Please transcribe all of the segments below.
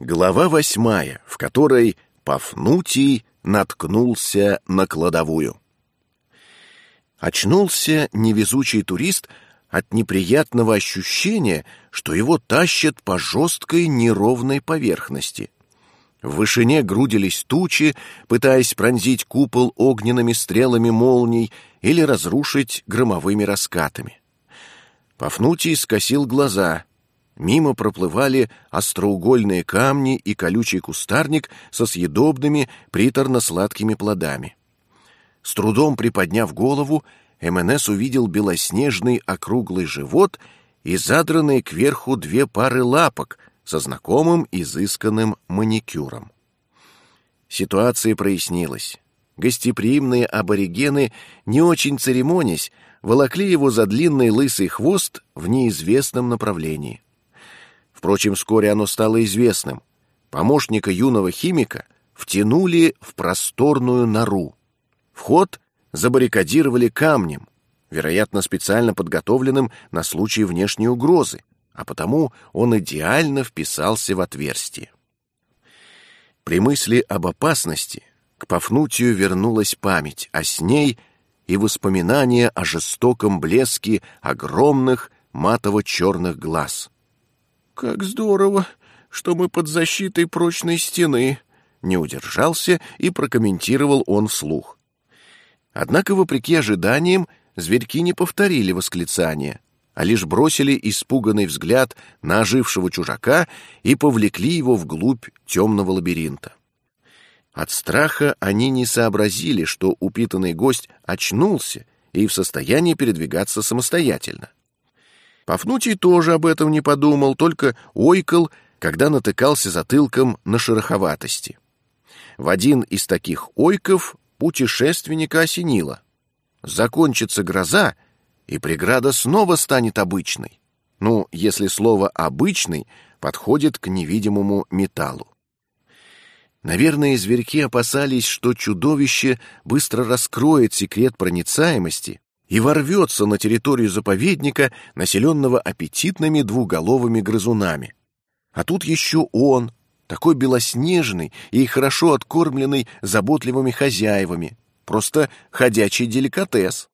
Глава восьмая, в которой Пафнутий наткнулся на кладовую. Очнулся невезучий турист от неприятного ощущения, что его тащат по жесткой неровной поверхности. В вышине грудились тучи, пытаясь пронзить купол огненными стрелами молний или разрушить громовыми раскатами. Пафнутий скосил глаза — Мимо проплывали остроугольные камни и колючий кустарник со съедобными приторно-сладкими плодами. С трудом приподняв голову, МНС увидел белоснежный округлый живот и задранные кверху две пары лапок со знакомым изысканным маникюром. Ситуация прояснилась. Гостеприимные аборигены, не очень церемонясь, волокли его за длинный лысый хвост в неизвестном направлении. Впрочем, вскоре оно стало известным. Помощника юного химика втянули в просторную нору. Вход забаррикадировали камнем, вероятно, специально подготовленным на случай внешней угрозы, а потому он идеально вписался в отверстие. При мысли об опасности к Пафнутию вернулась память, а с ней и воспоминания о жестоком блеске огромных матово-черных глаз. «Как здорово, что мы под защитой прочной стены!» Не удержался и прокомментировал он вслух. Однако, вопреки ожиданиям, зверьки не повторили восклицания, а лишь бросили испуганный взгляд на ожившего чужака и повлекли его вглубь темного лабиринта. От страха они не сообразили, что упитанный гость очнулся и в состоянии передвигаться самостоятельно. Пафнутий тоже об этом не подумал, только ойкал, когда натыкался затылком на шероховатости. В один из таких ойков путешественника осенило. Закончится гроза, и преграда снова станет обычной. Ну, если слово «обычный» подходит к невидимому металлу. Наверное, зверьки опасались, что чудовище быстро раскроет секрет проницаемости и ворвется на территорию заповедника, населенного аппетитными двуголовыми грызунами. А тут еще он, такой белоснежный и хорошо откормленный заботливыми хозяевами, просто ходячий деликатес.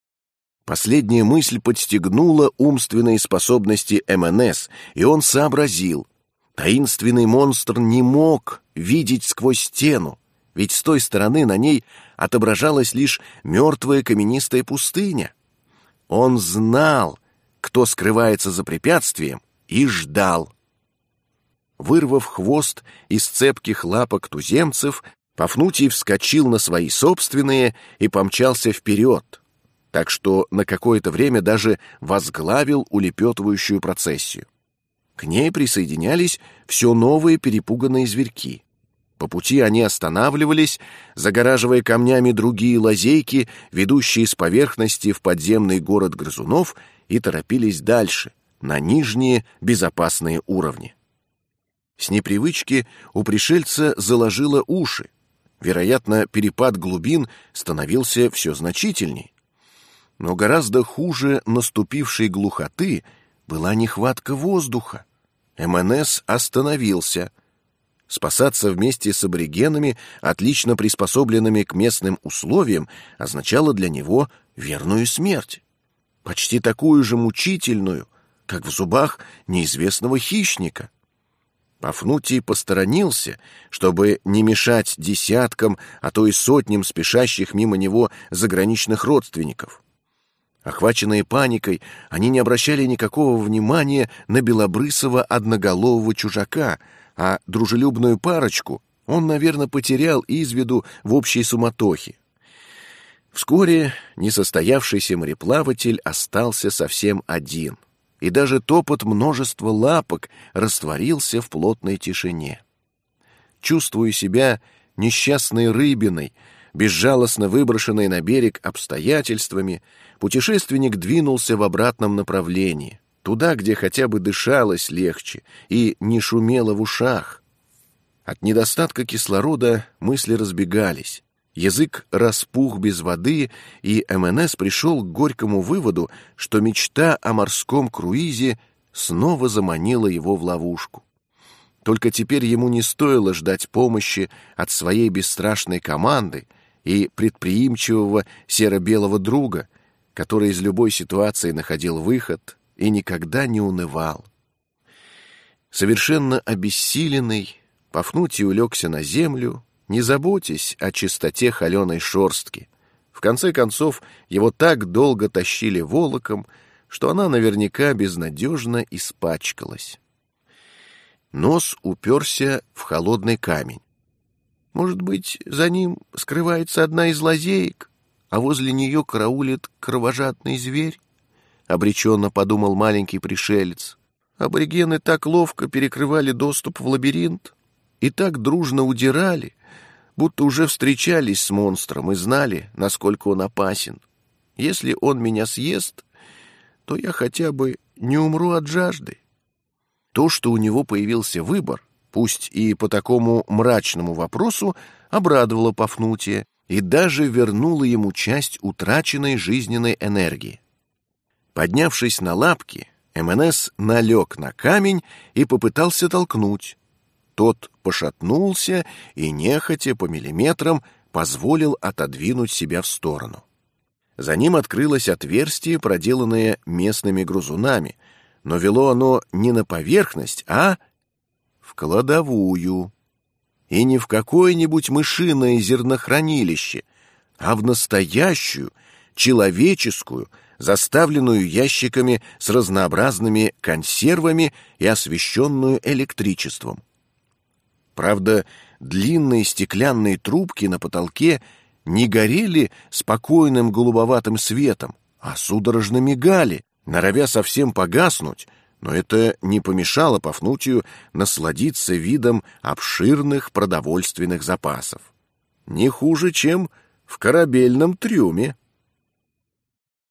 Последняя мысль подстегнула умственные способности МНС, и он сообразил. Таинственный монстр не мог видеть сквозь стену, ведь с той стороны на ней отображалась лишь мертвая каменистая пустыня. Он знал, кто скрывается за препятствием, и ждал. Вырвав хвост из цепких лапок туземцев, Пафнутий вскочил на свои собственные и помчался вперед, так что на какое-то время даже возглавил улепетывающую процессию. К ней присоединялись все новые перепуганные зверьки. По пути они останавливались, загораживая камнями другие лазейки, ведущие с поверхности в подземный город грызунов, и торопились дальше, на нижние безопасные уровни. С непривычки у пришельца заложило уши. Вероятно, перепад глубин становился все значительней. Но гораздо хуже наступившей глухоты была нехватка воздуха. МНС остановился — Спасаться вместе с аборигенами, отлично приспособленными к местным условиям, означало для него верную смерть. Почти такую же мучительную, как в зубах неизвестного хищника. Пафнутий посторонился, чтобы не мешать десяткам, а то и сотням спешащих мимо него заграничных родственников. Охваченные паникой, они не обращали никакого внимания на белобрысого одноголового чужака — а дружелюбную парочку он, наверное, потерял из виду в общей суматохе. Вскоре несостоявшийся мореплаватель остался совсем один, и даже топот множества лапок растворился в плотной тишине. Чувствуя себя несчастной рыбиной, безжалостно выброшенной на берег обстоятельствами, путешественник двинулся в обратном направлении — туда, где хотя бы дышалось легче и не шумело в ушах. От недостатка кислорода мысли разбегались. Язык распух без воды, и МНС пришел к горькому выводу, что мечта о морском круизе снова заманила его в ловушку. Только теперь ему не стоило ждать помощи от своей бесстрашной команды и предприимчивого серо-белого друга, который из любой ситуации находил выход и никогда не унывал. Совершенно обессиленный, Пафнутий улегся на землю, не заботясь о чистоте холеной шорстки. В конце концов, его так долго тащили волоком, что она наверняка безнадежно испачкалась. Нос уперся в холодный камень. Может быть, за ним скрывается одна из лазеек, а возле нее караулит кровожадный зверь? Обреченно подумал маленький пришелец. Аборигены так ловко перекрывали доступ в лабиринт и так дружно удирали, будто уже встречались с монстром и знали, насколько он опасен. Если он меня съест, то я хотя бы не умру от жажды. То, что у него появился выбор, пусть и по такому мрачному вопросу, обрадовало Пафнутия и даже вернуло ему часть утраченной жизненной энергии. Поднявшись на лапки, МНС налег на камень и попытался толкнуть. Тот пошатнулся и, нехотя по миллиметрам, позволил отодвинуть себя в сторону. За ним открылось отверстие, проделанное местными грузунами, но вело оно не на поверхность, а в кладовую. И не в какое-нибудь мышиное зернохранилище, а в настоящую, человеческую, заставленную ящиками с разнообразными консервами и освещенную электричеством. Правда, длинные стеклянные трубки на потолке не горели спокойным голубоватым светом, а судорожно мигали, норовя совсем погаснуть, но это не помешало Пафнутию насладиться видом обширных продовольственных запасов. Не хуже, чем в корабельном трюме.